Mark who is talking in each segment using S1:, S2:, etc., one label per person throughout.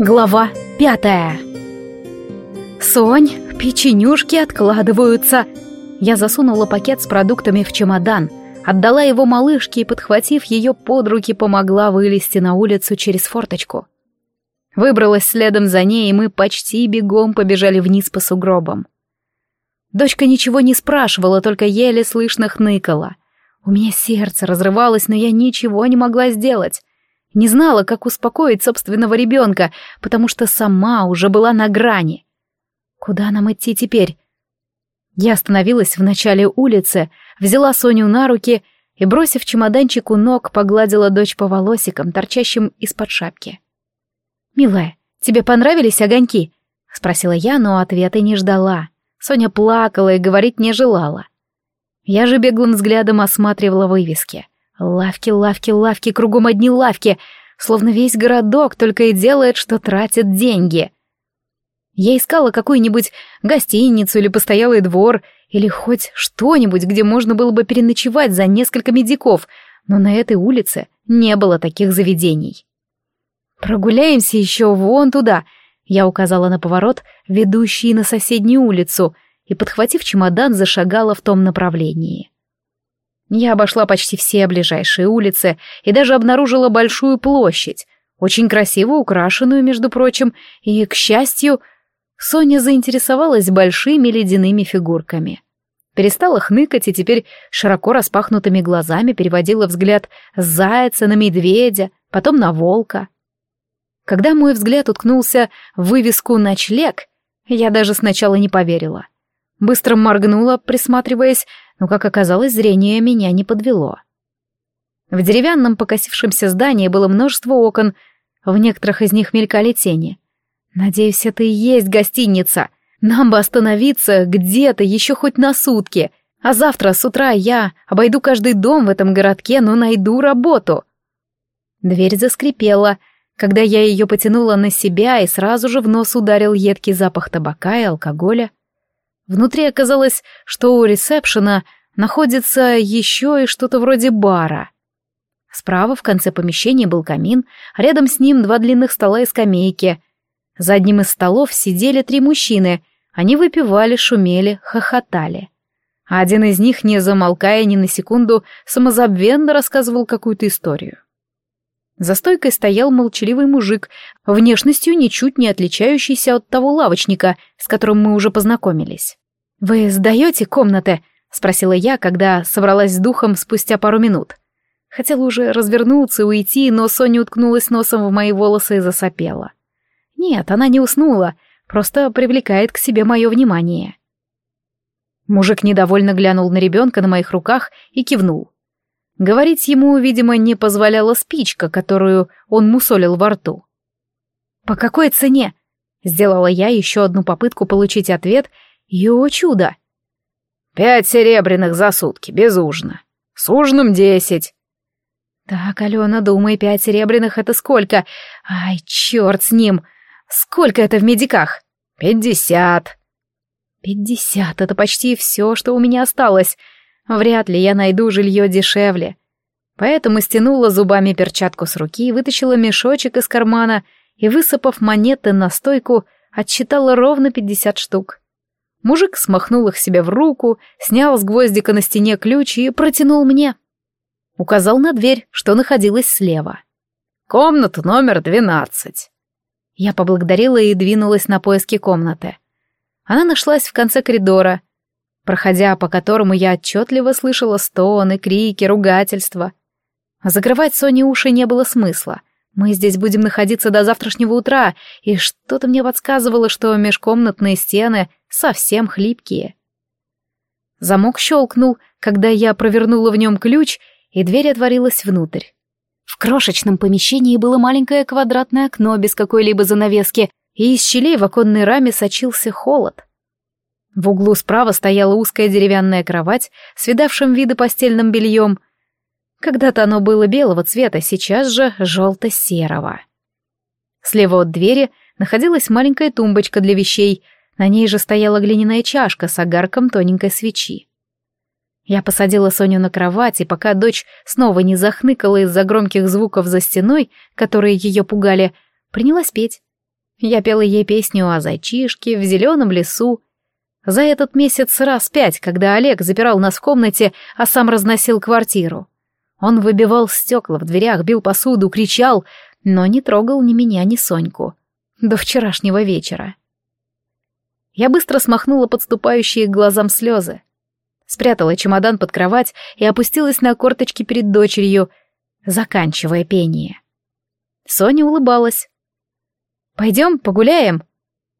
S1: Глава пятая «Сонь, печенюшки откладываются!» Я засунула пакет с продуктами в чемодан, отдала его малышке и, подхватив ее под руки, помогла вылезти на улицу через форточку. Выбралась следом за ней, и мы почти бегом побежали вниз по сугробам. Дочка ничего не спрашивала, только еле слышно хныкала. У меня сердце разрывалось, но я ничего не могла сделать. Не знала, как успокоить собственного ребенка, потому что сама уже была на грани. Куда нам идти теперь? Я остановилась в начале улицы, взяла Соню на руки и, бросив чемоданчик у ног, погладила дочь по волосикам, торчащим из-под шапки. «Милая, тебе понравились огоньки?» — спросила я, но ответа не ждала. Соня плакала и говорить не желала. Я же беглым взглядом осматривала вывески. Лавки, лавки, лавки, кругом одни лавки, словно весь городок только и делает, что тратит деньги. Я искала какую-нибудь гостиницу или постоялый двор, или хоть что-нибудь, где можно было бы переночевать за несколько медиков, но на этой улице не было таких заведений. «Прогуляемся еще вон туда», — я указала на поворот, ведущий на соседнюю улицу, и, подхватив чемодан, зашагала в том направлении. Я обошла почти все ближайшие улицы и даже обнаружила большую площадь, очень красиво украшенную, между прочим, и, к счастью, Соня заинтересовалась большими ледяными фигурками. Перестала хныкать и теперь широко распахнутыми глазами переводила взгляд с зайца на медведя, потом на волка. Когда мой взгляд уткнулся в вывеску «Ночлег», я даже сначала не поверила. Быстро моргнула, присматриваясь, но, как оказалось, зрение меня не подвело. В деревянном покосившемся здании было множество окон, в некоторых из них мелькали тени — Надеюсь, это и есть гостиница. Нам бы остановиться где-то еще хоть на сутки. А завтра с утра я обойду каждый дом в этом городке, но найду работу. Дверь заскрипела, когда я ее потянула на себя и сразу же в нос ударил едкий запах табака и алкоголя. Внутри оказалось, что у ресепшена находится еще и что-то вроде бара. Справа в конце помещения был камин, а рядом с ним два длинных стола и скамейки — за одним из столов сидели три мужчины. Они выпивали, шумели, хохотали. А один из них, не замолкая ни на секунду, самозабвенно рассказывал какую-то историю. За стойкой стоял молчаливый мужик, внешностью ничуть не отличающийся от того лавочника, с которым мы уже познакомились. «Вы сдаете комнаты?» — спросила я, когда собралась с духом спустя пару минут. Хотела уже развернуться и уйти, но Соня уткнулась носом в мои волосы и засопела. Нет, она не уснула, просто привлекает к себе мое внимание. Мужик недовольно глянул на ребенка на моих руках и кивнул. Говорить ему, видимо, не позволяла спичка, которую он мусолил во рту. «По какой цене?» Сделала я еще одну попытку получить ответ, и, о чудо! «Пять серебряных за сутки, без ужина. С ужином десять». «Так, Алена, думай, пять серебряных — это сколько? Ай, черт с ним!» Сколько это в медиках? Пятьдесят. Пятьдесят — это почти все, что у меня осталось. Вряд ли я найду жилье дешевле. Поэтому стянула зубами перчатку с руки, вытащила мешочек из кармана и, высыпав монеты на стойку, отсчитала ровно пятьдесят штук. Мужик смахнул их себе в руку, снял с гвоздика на стене ключ и протянул мне. Указал на дверь, что находилась слева. «Комната номер двенадцать». Я поблагодарила и двинулась на поиски комнаты. Она нашлась в конце коридора, проходя по которому я отчетливо слышала стоны, крики, ругательства. Закрывать Соне уши не было смысла. Мы здесь будем находиться до завтрашнего утра, и что-то мне подсказывало, что межкомнатные стены совсем хлипкие. Замок щелкнул, когда я провернула в нем ключ, и дверь отворилась внутрь. В крошечном помещении было маленькое квадратное окно без какой-либо занавески, и из щелей в оконной раме сочился холод. В углу справа стояла узкая деревянная кровать с видавшим виды постельным бельем. Когда-то оно было белого цвета, сейчас же желто-серого. Слева от двери находилась маленькая тумбочка для вещей, На ней же стояла глиняная чашка с огарком тоненькой свечи. Я посадила Соню на кровать, и пока дочь снова не захныкала из-за громких звуков за стеной, которые ее пугали, принялась петь. Я пела ей песню о зайчишке в зеленом лесу. За этот месяц раз пять, когда Олег запирал нас в комнате, а сам разносил квартиру. Он выбивал стекла в дверях, бил посуду, кричал, но не трогал ни меня, ни Соньку. До вчерашнего вечера. Я быстро смахнула подступающие к глазам слезы. Спрятала чемодан под кровать и опустилась на корточки перед дочерью, заканчивая пение. Соня улыбалась. «Пойдем погуляем?»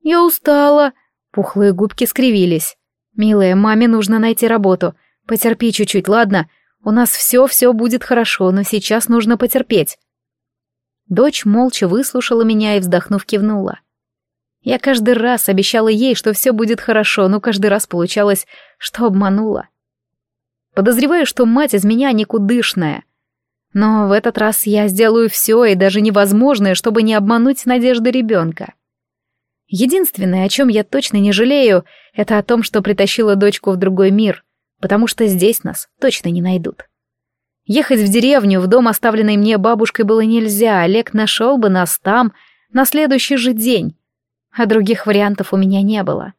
S1: «Я устала». Пухлые губки скривились. «Милая, маме нужно найти работу. Потерпи чуть-чуть, ладно? У нас все-все будет хорошо, но сейчас нужно потерпеть». Дочь молча выслушала меня и, вздохнув, кивнула. Я каждый раз обещала ей, что все будет хорошо, но каждый раз получалось, что обманула. Подозреваю, что мать из меня никудышная. Но в этот раз я сделаю все и даже невозможное, чтобы не обмануть надежды ребенка. Единственное, о чем я точно не жалею, это о том, что притащила дочку в другой мир, потому что здесь нас точно не найдут. Ехать в деревню, в дом, оставленный мне бабушкой, было нельзя, Олег нашел бы нас там на следующий же день, а других вариантов у меня не было.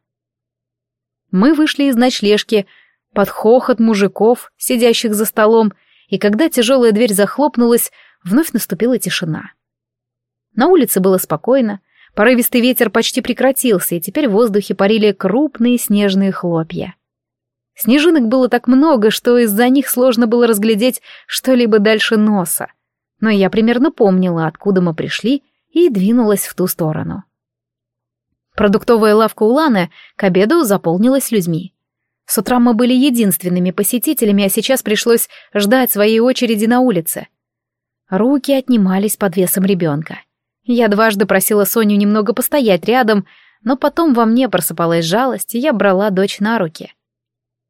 S1: Мы вышли из ночлежки под хохот мужиков, сидящих за столом, и когда тяжелая дверь захлопнулась, вновь наступила тишина. На улице было спокойно, порывистый ветер почти прекратился, и теперь в воздухе парили крупные снежные хлопья. Снежинок было так много, что из-за них сложно было разглядеть что-либо дальше носа. Но я примерно помнила, откуда мы пришли, и двинулась в ту сторону. Продуктовая лавка Уланы к обеду заполнилась людьми. С утра мы были единственными посетителями, а сейчас пришлось ждать своей очереди на улице. Руки отнимались под весом ребенка. Я дважды просила Соню немного постоять рядом, но потом во мне просыпалась жалость, и я брала дочь на руки.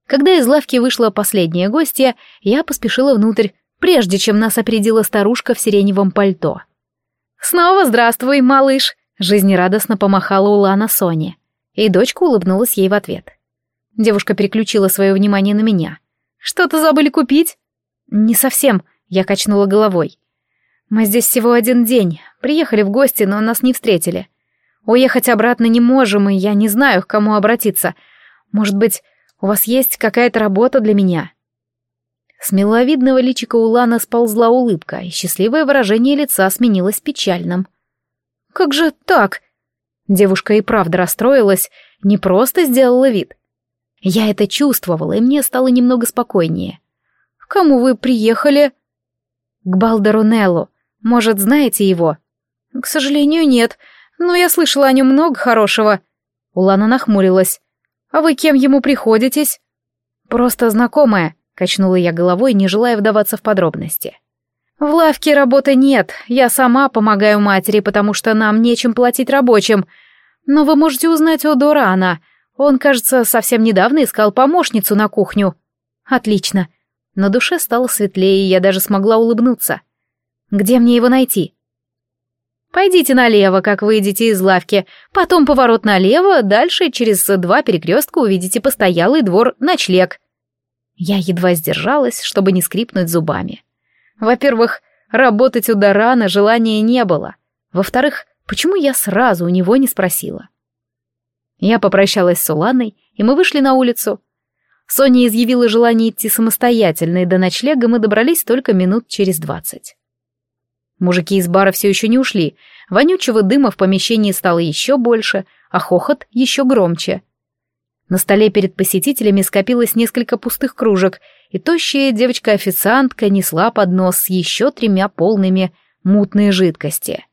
S1: Когда из лавки вышла последняя гостья, я поспешила внутрь, прежде чем нас опередила старушка в сиреневом пальто. «Снова здравствуй, малыш!» — жизнерадостно помахала Улана Соне, и дочка улыбнулась ей в ответ. Девушка переключила свое внимание на меня. «Что-то забыли купить?» «Не совсем», — я качнула головой. «Мы здесь всего один день. Приехали в гости, но нас не встретили. Уехать обратно не можем, и я не знаю, к кому обратиться. Может быть, у вас есть какая-то работа для меня?» С миловидного личика Улана сползла улыбка, и счастливое выражение лица сменилось печальным. «Как же так?» Девушка и правда расстроилась, не просто сделала вид. Я это чувствовала, и мне стало немного спокойнее. «К кому вы приехали?» «К Балдеру Неллу. Может, знаете его?» «К сожалению, нет, но я слышала о нем много хорошего». Улана нахмурилась. «А вы кем ему приходитесь?» «Просто знакомая», — качнула я головой, не желая вдаваться в подробности. «В лавке работы нет, я сама помогаю матери, потому что нам нечем платить рабочим. Но вы можете узнать у Дорана, он, кажется, совсем недавно искал помощницу на кухню. Отлично. На душе стало светлее, и я даже смогла улыбнуться. Где мне его найти? Пойдите налево, как выйдете из лавки, потом поворот налево, дальше через два перекрестка увидите постоялый двор ночлег. Я едва сдержалась, чтобы не скрипнуть зубами. Во-первых, работать у Дарана желания не было. Во-вторых, почему я сразу у него не спросила? Я попрощалась с Уланой, и мы вышли на улицу. Соня изъявила желание идти самостоятельно, и до ночлега мы добрались только минут через двадцать. Мужики из бара все еще не ушли, вонючего дыма в помещении стало еще больше, а хохот еще громче. На столе перед посетителями скопилось несколько пустых кружек, и тощая девочка-официантка несла поднос с еще тремя полными мутной жидкости.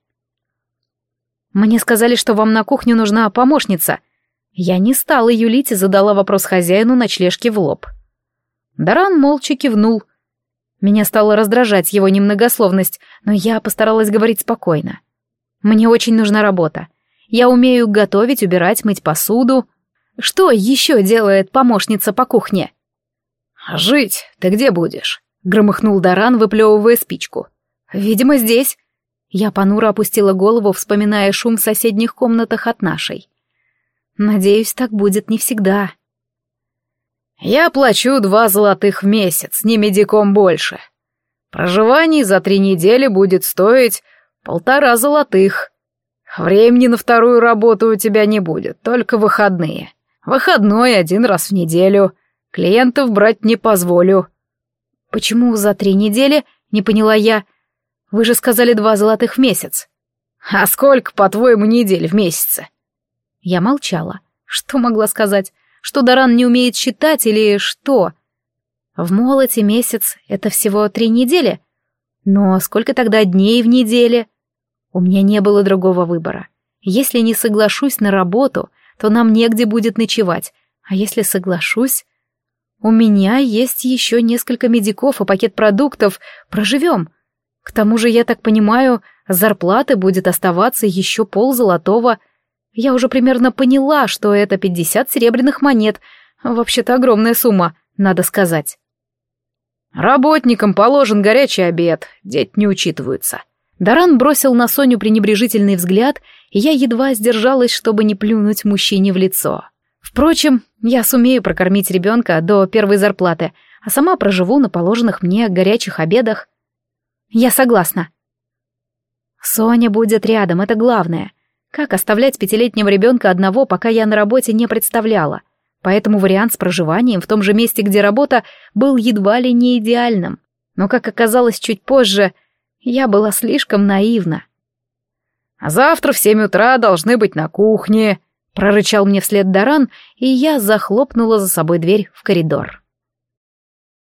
S1: «Мне сказали, что вам на кухню нужна помощница», я не стала юлить и задала вопрос хозяину ночлежки в лоб. Даран молча кивнул. Меня стало раздражать его немногословность, но я постаралась говорить спокойно. «Мне очень нужна работа. Я умею готовить, убирать, мыть посуду. Что еще делает помощница по кухне?» «Жить ты где будешь?» — громыхнул Даран, выплевывая спичку. «Видимо, здесь». Я понуро опустила голову, вспоминая шум в соседних комнатах от нашей. Надеюсь, так будет не всегда.
S2: Я плачу два золотых в месяц, не медиком больше. Проживание за три недели будет стоить полтора золотых. Времени на вторую работу у тебя не будет, только выходные. Выходной один раз в неделю. Клиентов брать не позволю.
S1: Почему за три недели? Не поняла я. Вы же сказали два золотых в месяц.
S2: А сколько, по-твоему, недель в месяце?
S1: Я молчала. Что могла сказать? Что Даран не умеет считать или что? В молоте месяц — это всего три недели. Но сколько тогда дней в неделе? У меня не было другого выбора. Если не соглашусь на работу, то нам негде будет ночевать. А если соглашусь... У меня есть еще несколько медиков и пакет продуктов. Проживем. К тому же, я так понимаю, зарплаты будет оставаться еще пол золотого. Я уже примерно поняла, что это пятьдесят серебряных монет. Вообще-то огромная сумма, надо сказать.
S2: Работникам положен горячий обед, дети не учитываются.
S1: Даран бросил на Соню пренебрежительный взгляд, и я едва сдержалась, чтобы не плюнуть мужчине в лицо. Впрочем, я сумею прокормить ребенка до первой зарплаты, а сама проживу на положенных мне горячих обедах. Я согласна. Соня будет рядом, это главное. Как оставлять пятилетнего ребенка одного, пока я на работе не представляла. Поэтому вариант с проживанием в том же месте, где работа, был едва ли не идеальным. Но, как оказалось чуть позже, я была слишком наивна.
S2: «А завтра в семь утра должны быть на кухне», — прорычал мне вслед Даран, и я захлопнула за собой дверь в коридор.